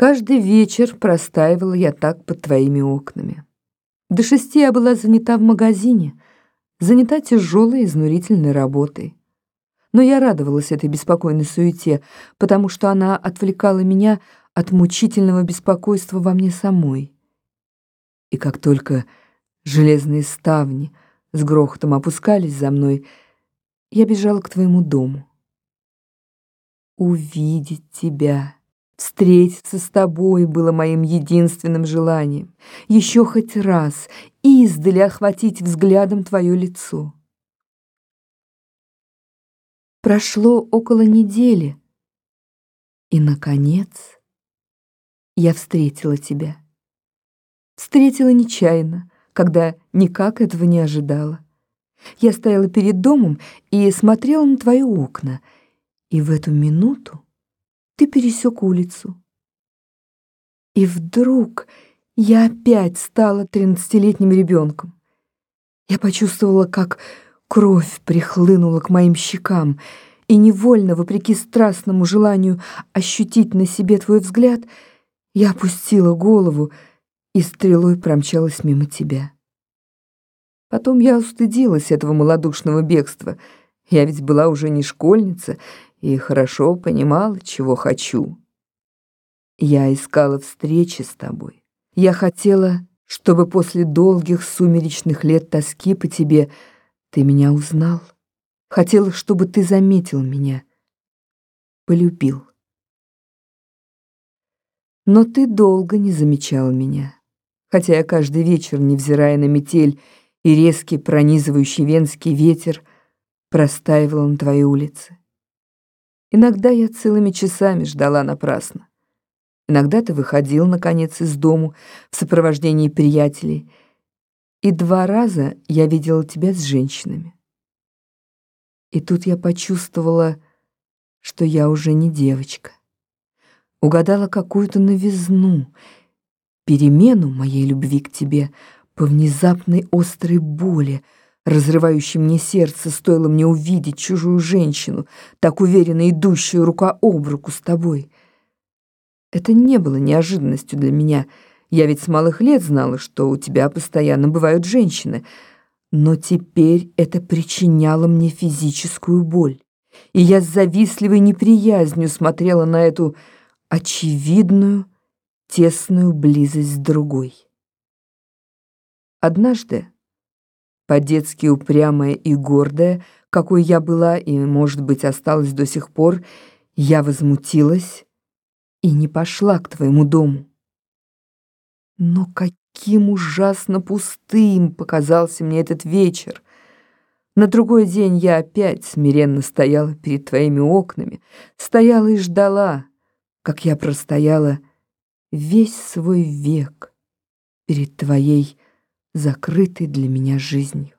Каждый вечер простаивала я так под твоими окнами. До шести я была занята в магазине, занята тяжелой, изнурительной работой. Но я радовалась этой беспокойной суете, потому что она отвлекала меня от мучительного беспокойства во мне самой. И как только железные ставни с грохотом опускались за мной, я бежала к твоему дому. Увидеть тебя Встретиться с тобой было моим единственным желанием. Еще хоть раз издали охватить взглядом твое лицо. Прошло около недели, и, наконец, я встретила тебя. Встретила нечаянно, когда никак этого не ожидала. Я стояла перед домом и смотрела на твои окна, и в эту минуту ты пересек улицу. И вдруг я опять стала тринадцатилетним ребенком. Я почувствовала, как кровь прихлынула к моим щекам, и невольно, вопреки страстному желанию ощутить на себе твой взгляд, я опустила голову и стрелой промчалась мимо тебя. Потом я устыдилась этого малодушного бегства. Я ведь была уже не школьница и хорошо понимала, чего хочу. Я искала встречи с тобой. Я хотела, чтобы после долгих сумеречных лет тоски по тебе ты меня узнал. Хотела, чтобы ты заметил меня, полюбил. Но ты долго не замечал меня, хотя я каждый вечер, невзирая на метель и резкий пронизывающий венский ветер, простаивала на твоей улице. Иногда я целыми часами ждала напрасно. Иногда ты выходил, наконец, из дому в сопровождении приятелей, и два раза я видела тебя с женщинами. И тут я почувствовала, что я уже не девочка. Угадала какую-то новизну, перемену моей любви к тебе по внезапной острой боли, разрывающий мне сердце, стоило мне увидеть чужую женщину, так уверенно идущую рука об руку с тобой. Это не было неожиданностью для меня. Я ведь с малых лет знала, что у тебя постоянно бывают женщины. Но теперь это причиняло мне физическую боль. И я с завистливой неприязнью смотрела на эту очевидную, тесную близость с другой. Однажды, по-детски упрямая и гордая, какой я была и, может быть, осталась до сих пор, я возмутилась и не пошла к твоему дому. Но каким ужасно пустым показался мне этот вечер. На другой день я опять смиренно стояла перед твоими окнами, стояла и ждала, как я простояла весь свой век перед твоей закрытой для меня жизнью.